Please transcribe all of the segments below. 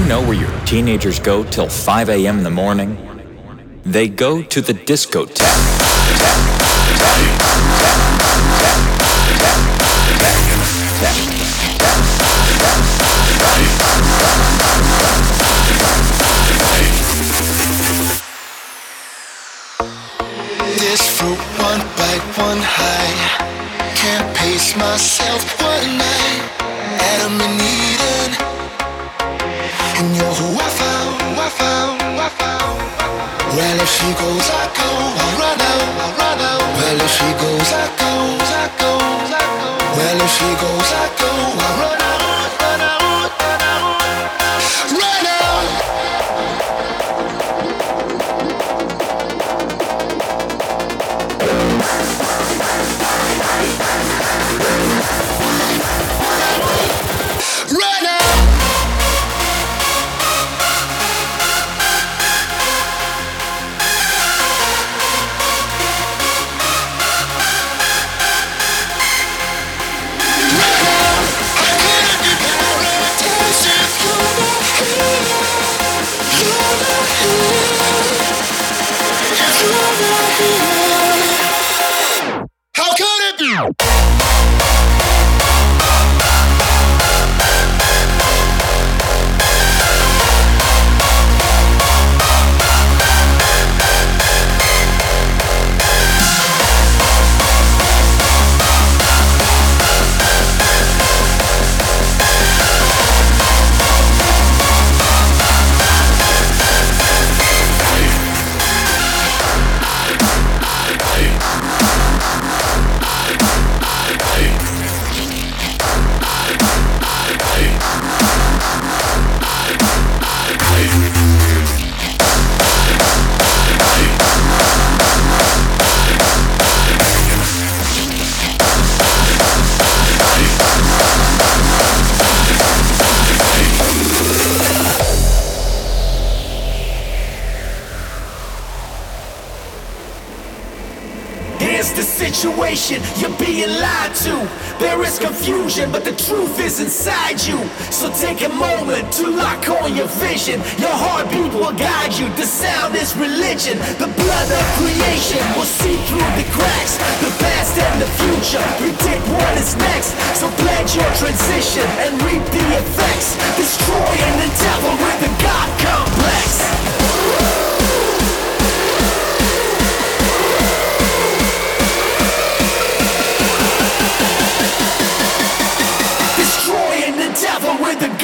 you know where your teenagers go till 5 a.m. in the morning? They go to the discotheque. This fruit, one bite, one high. Can't pace myself one night. Adam and Eden. And you're who I found, I found, I found. Well, if she goes, I go. I run out, I run out. Well, if she goes, I go, I go, I go. Well, if she goes, I go. I run out, run out, run out. Run out. Inside you. So take a moment to lock on your vision. Your heartbeat will guide you. The sound is religion. The blood of creation will see through the cracks. The past and the future predict what is next. So pledge your transition and reap the effects. Destroying the devil with the God complex. Devil with the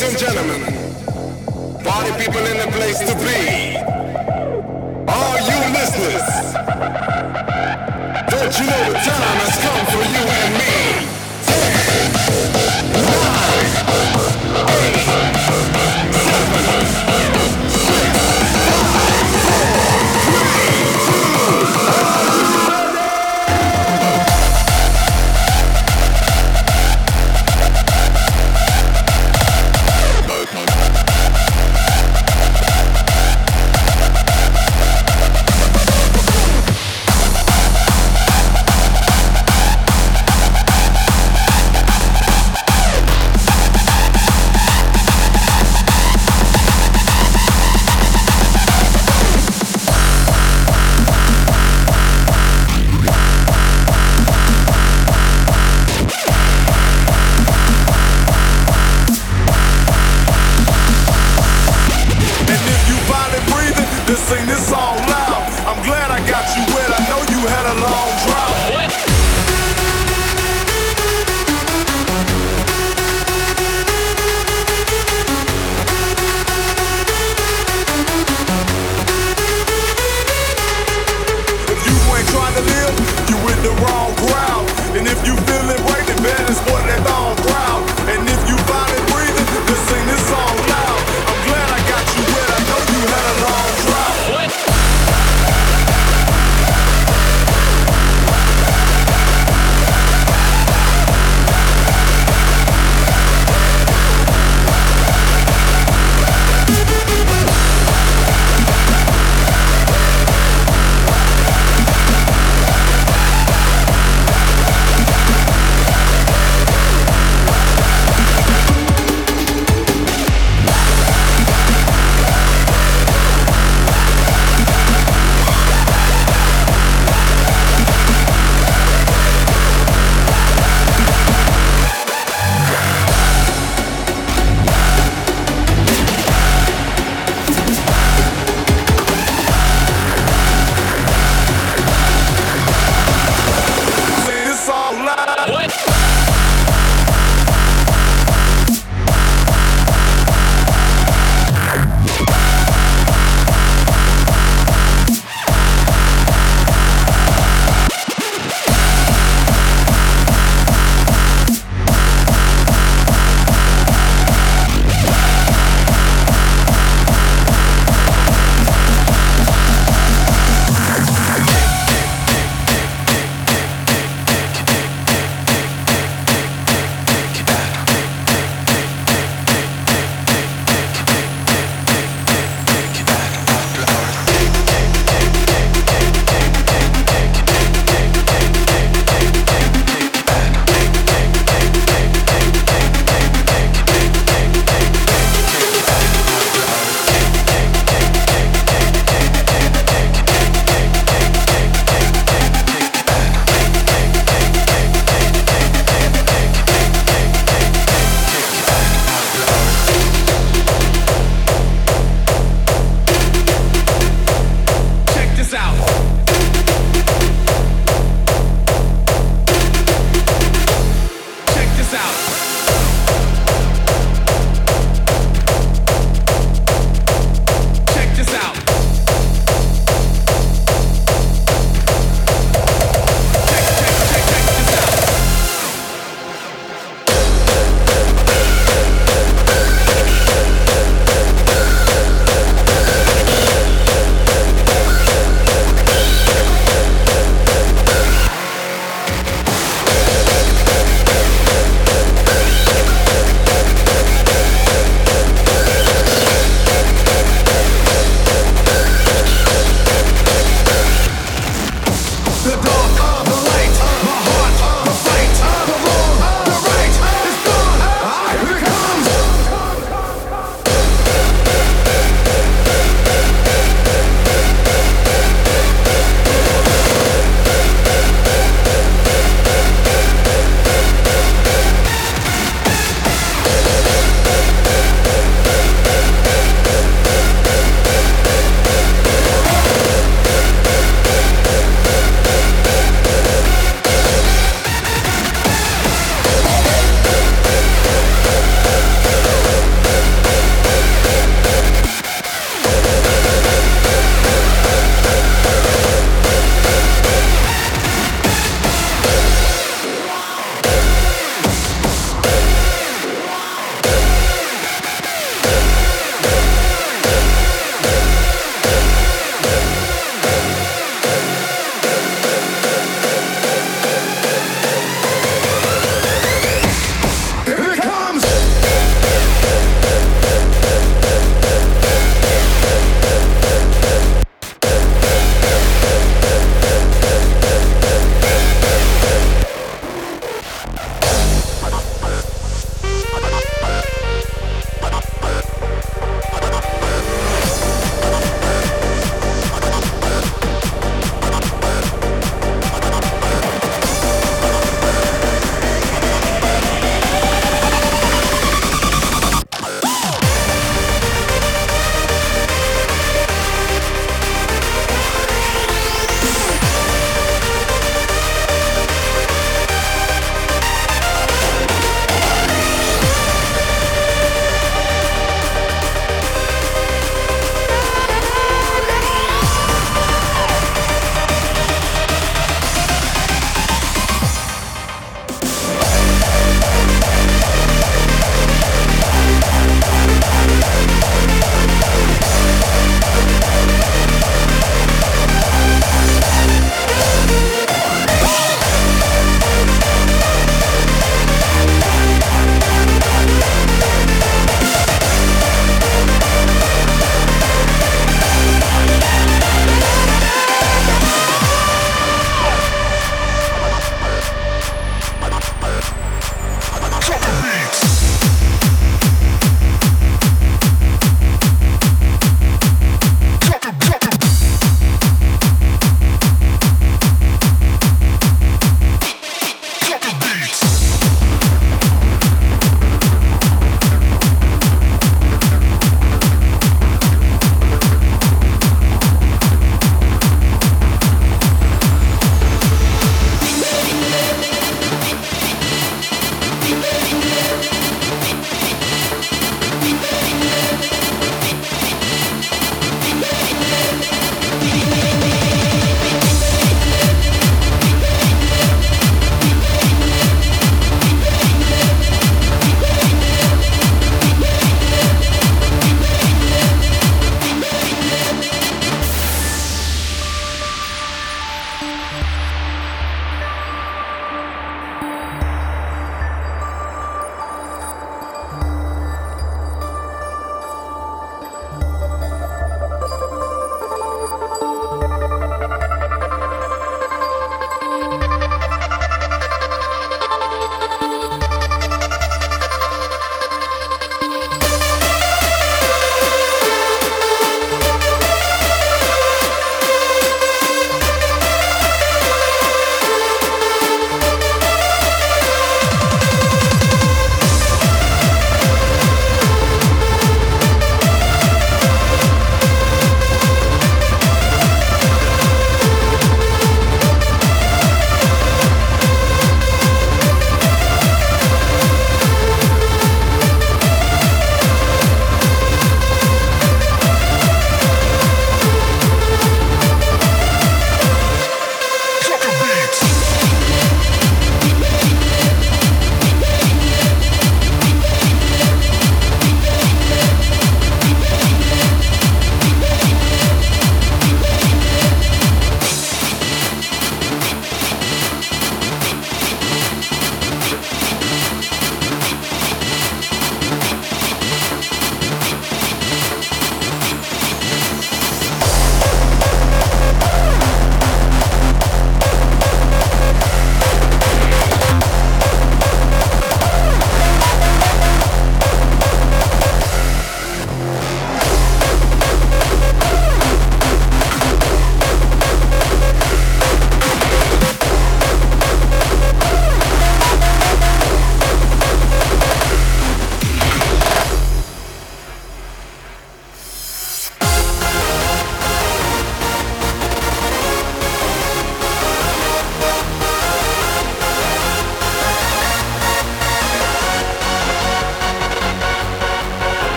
Ladies and gentlemen, party people in the place to be. Are you listeners? Don't you know the time has come for you and me? Ten, nine, eight, seven,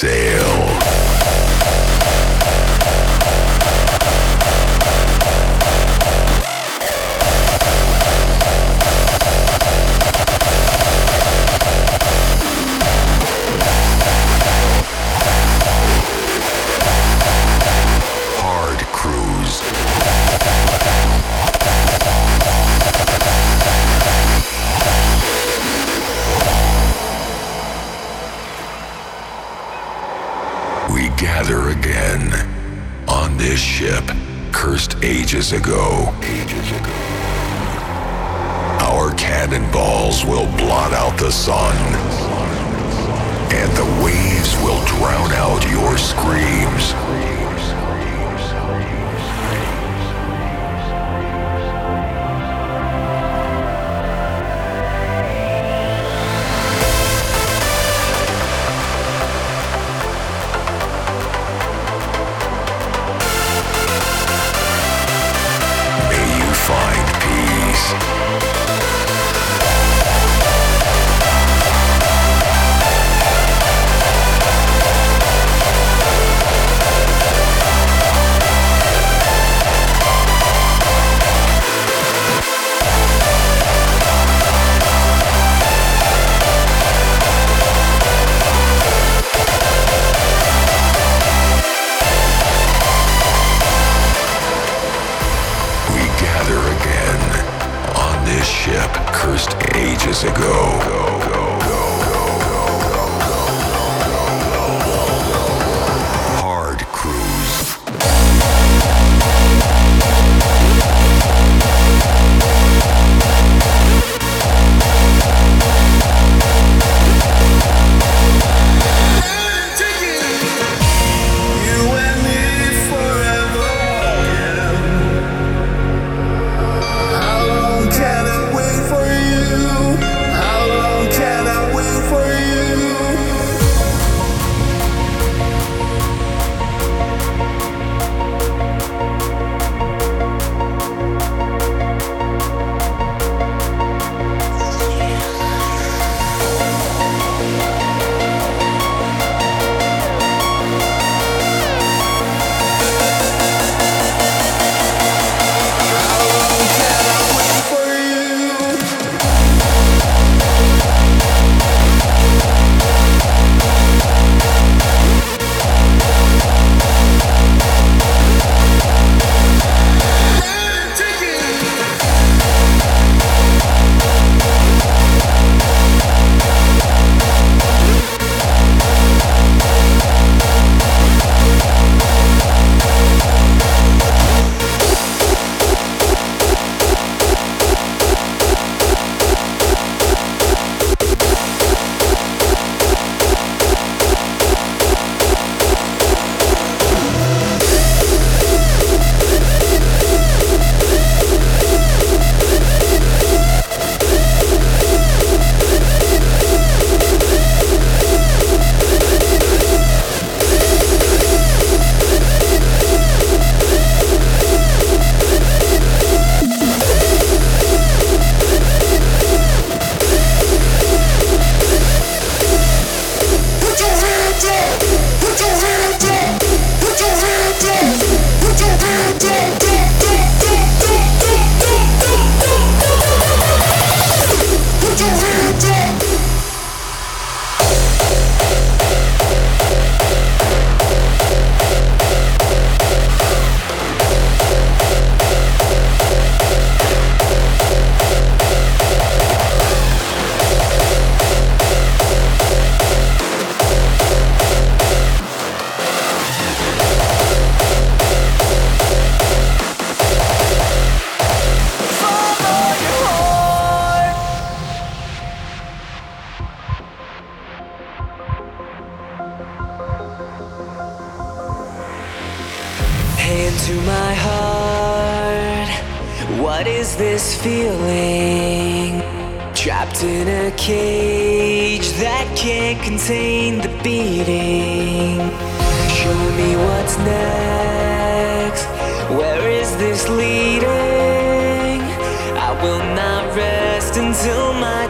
sail.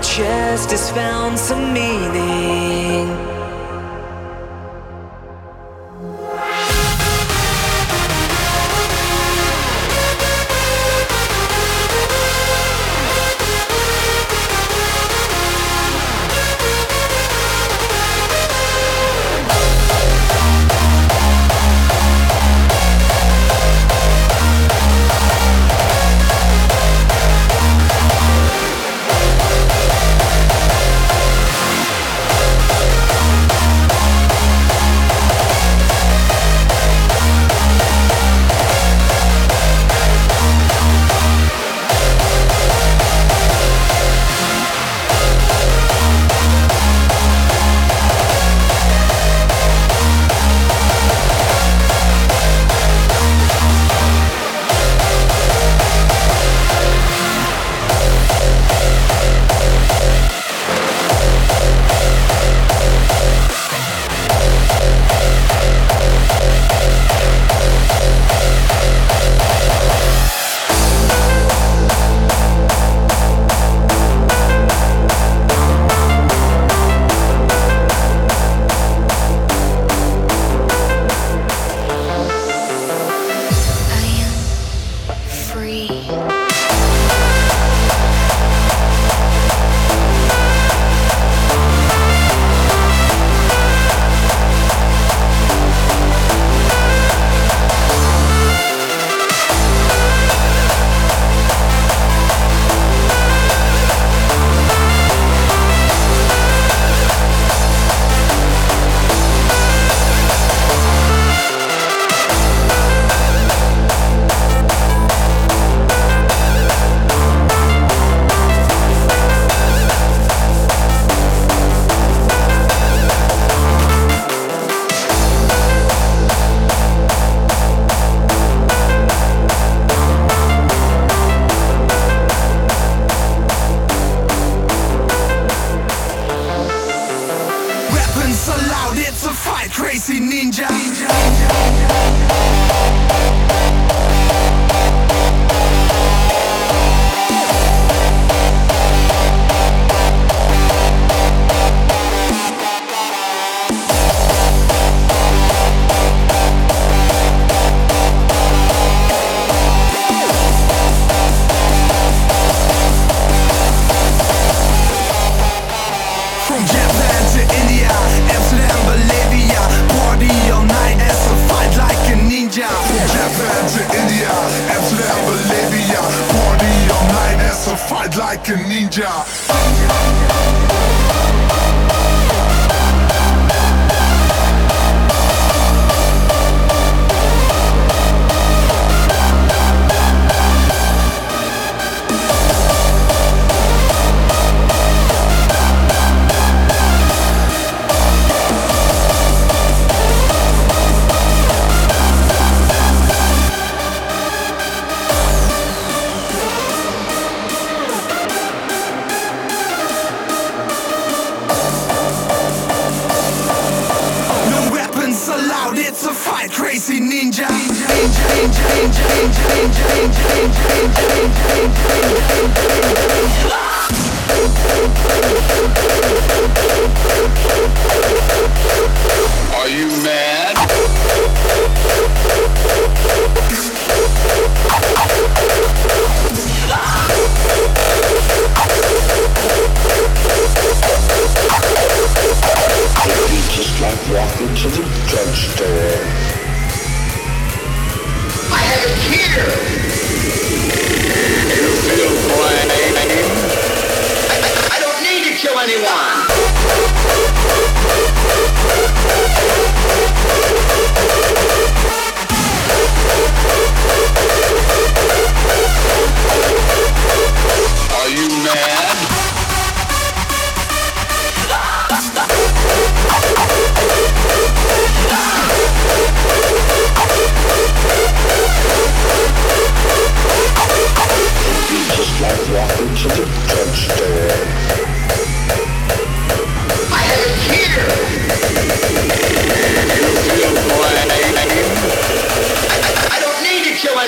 Chest has found some meaning.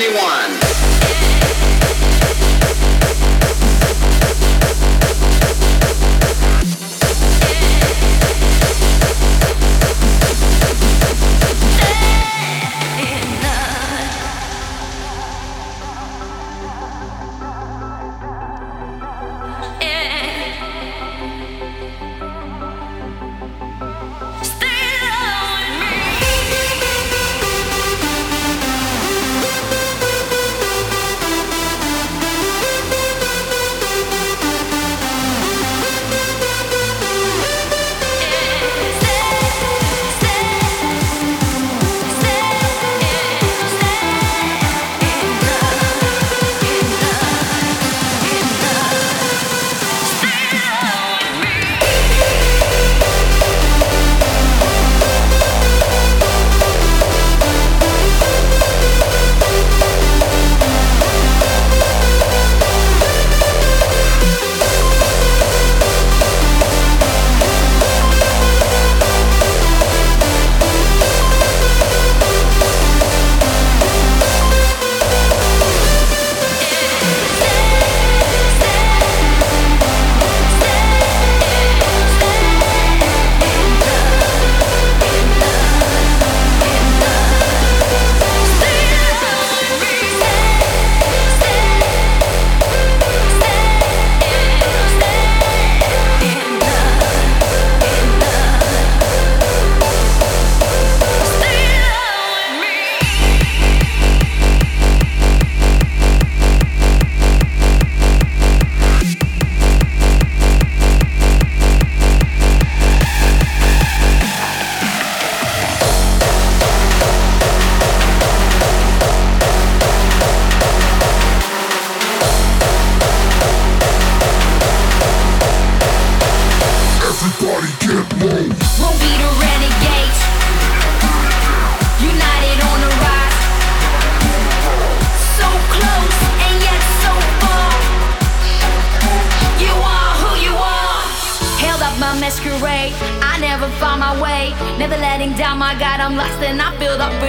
21.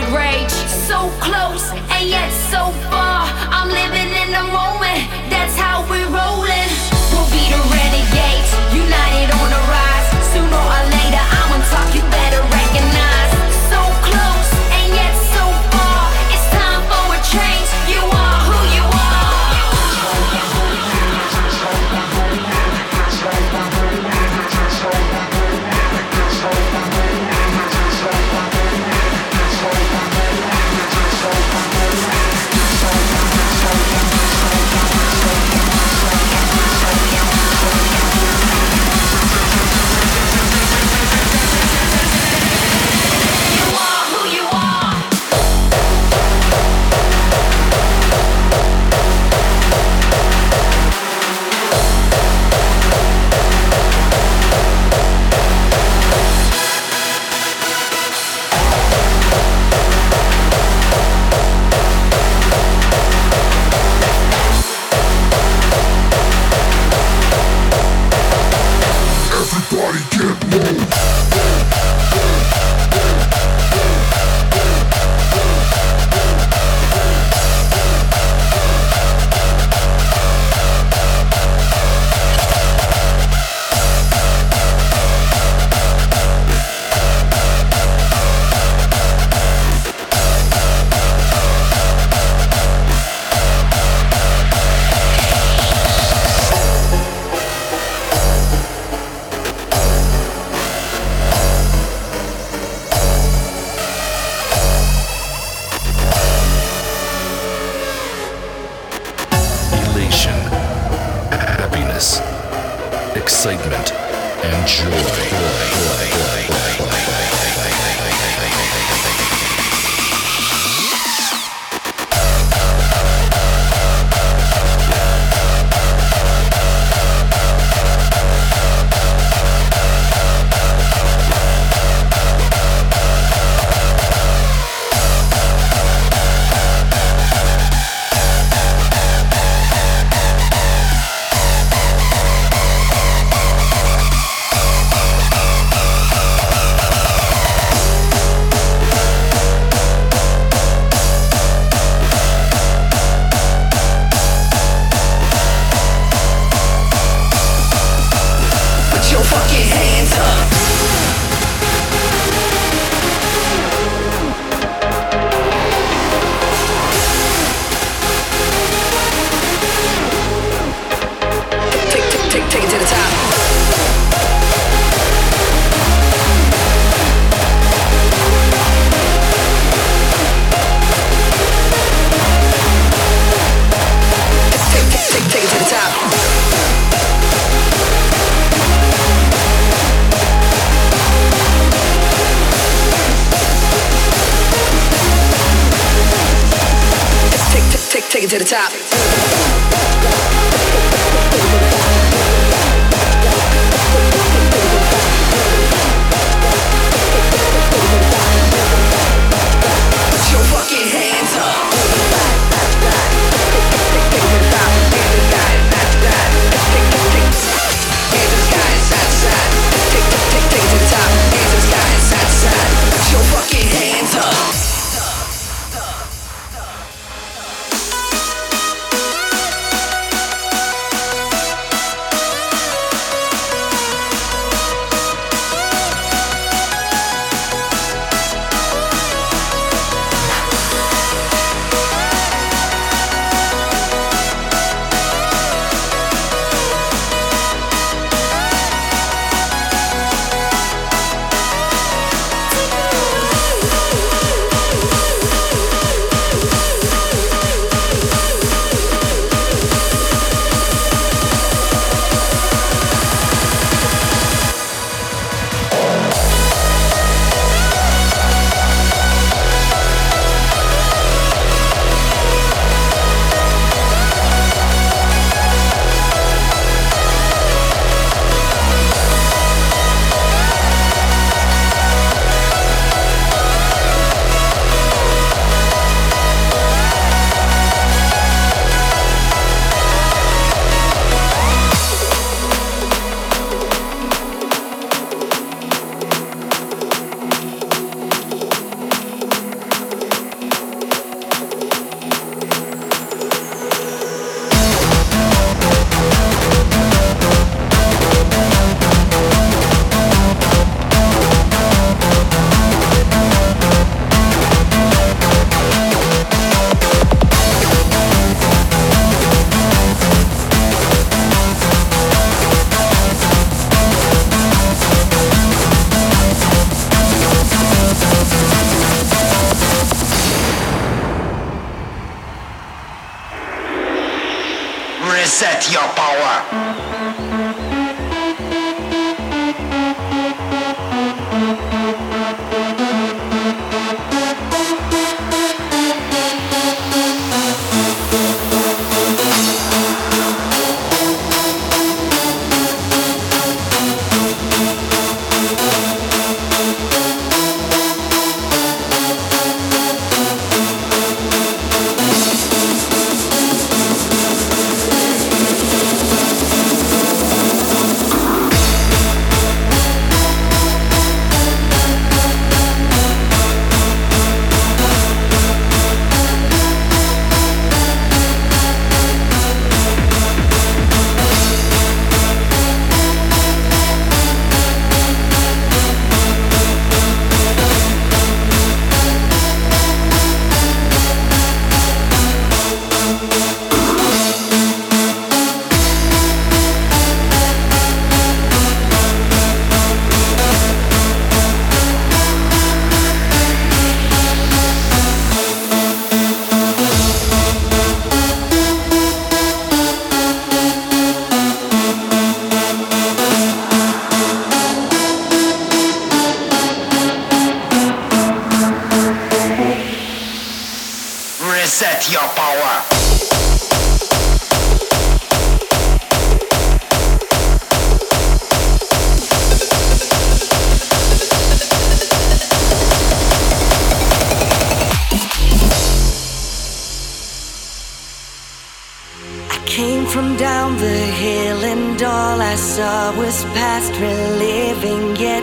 with rage. So close and yet so far. I'm living in the moment. That's how we're rolling. We'll be the renegades. United.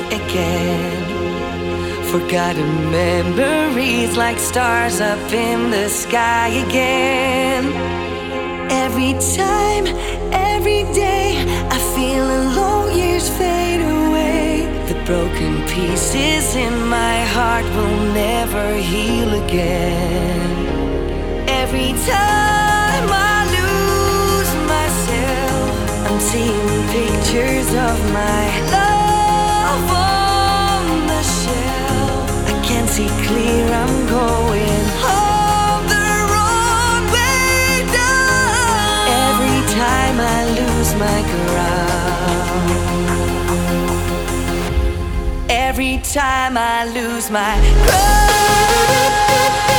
Again. Forgotten memories like stars up in the sky again. Every time, every day, I feel alone years fade away. The broken pieces in my heart will never heal again. Every time I lose myself, I'm seeing pictures of my love Every time I lose my ground.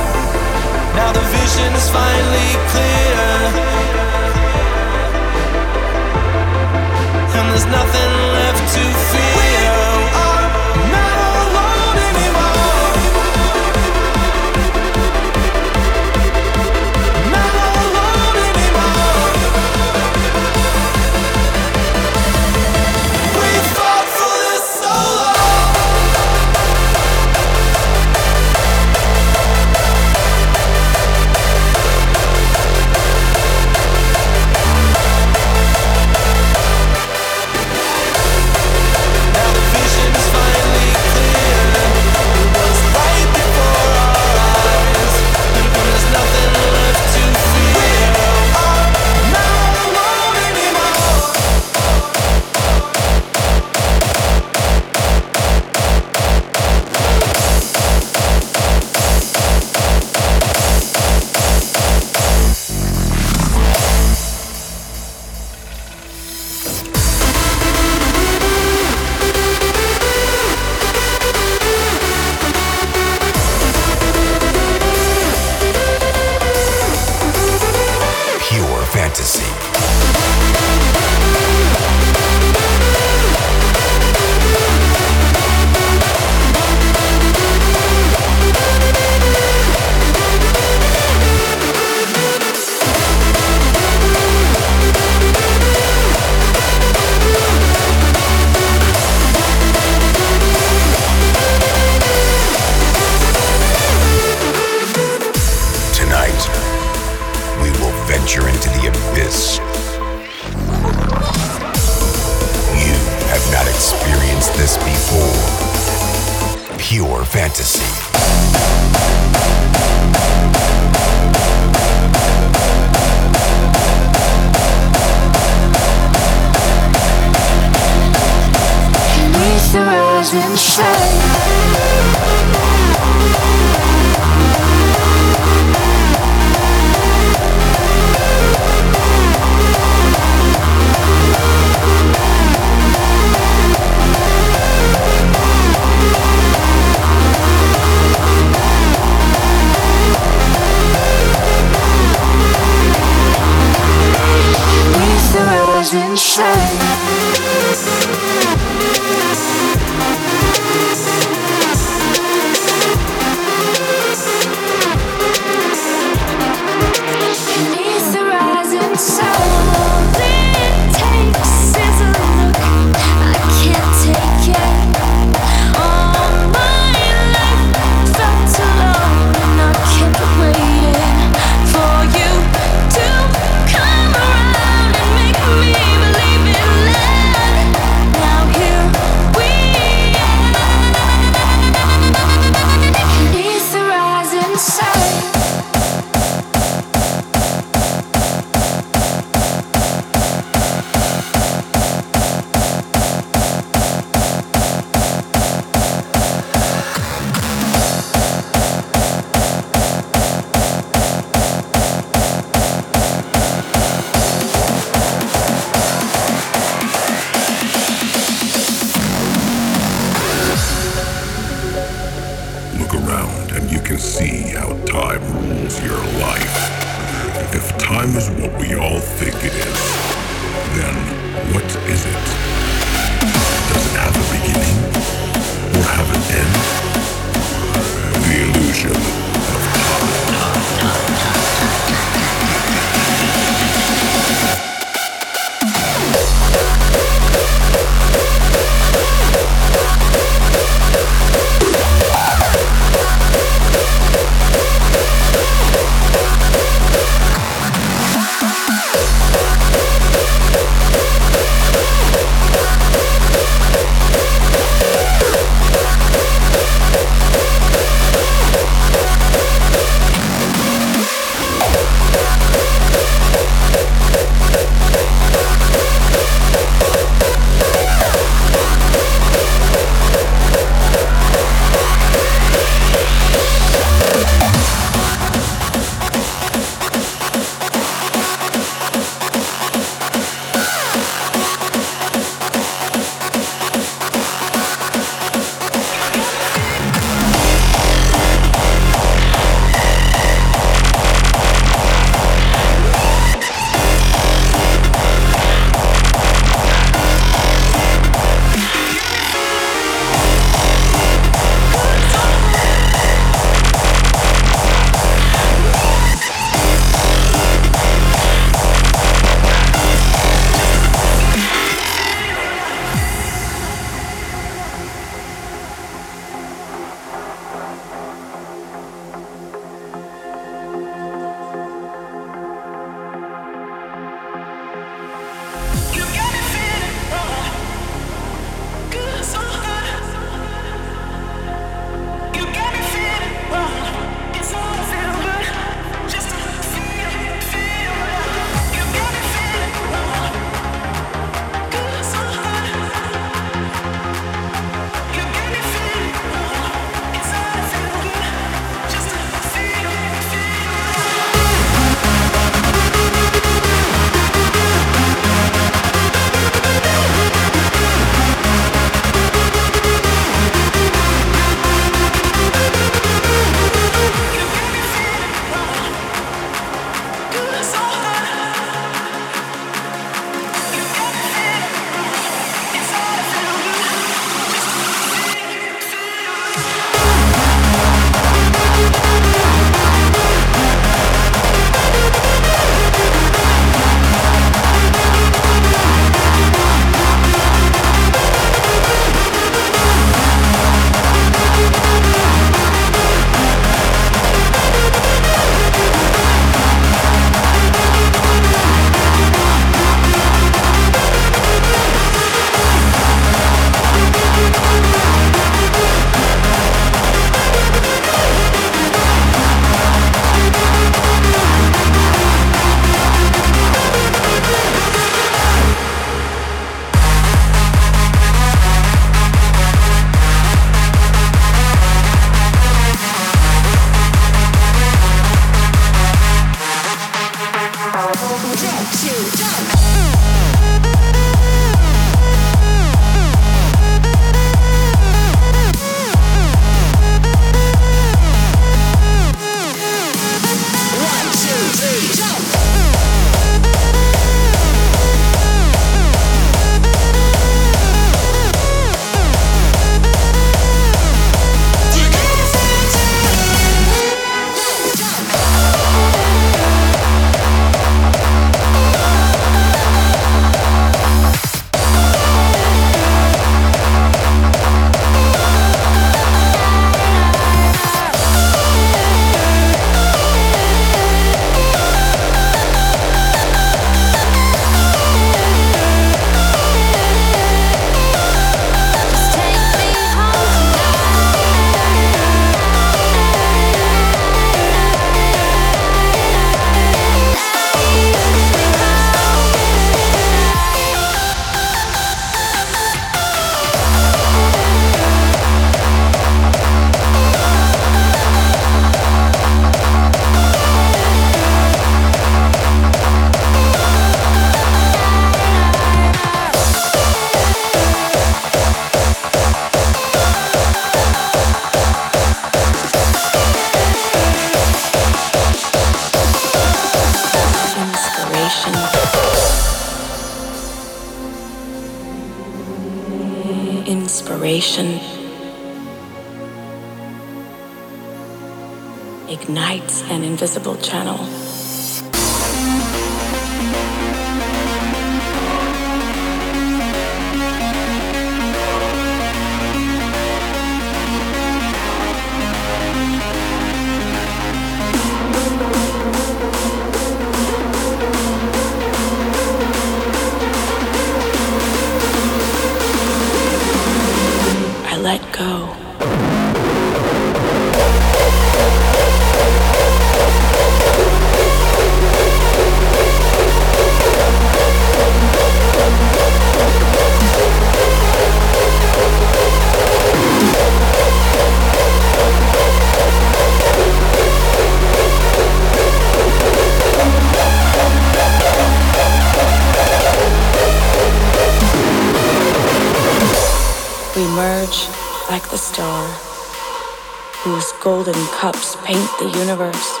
The universe.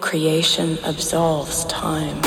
Creation absolves time.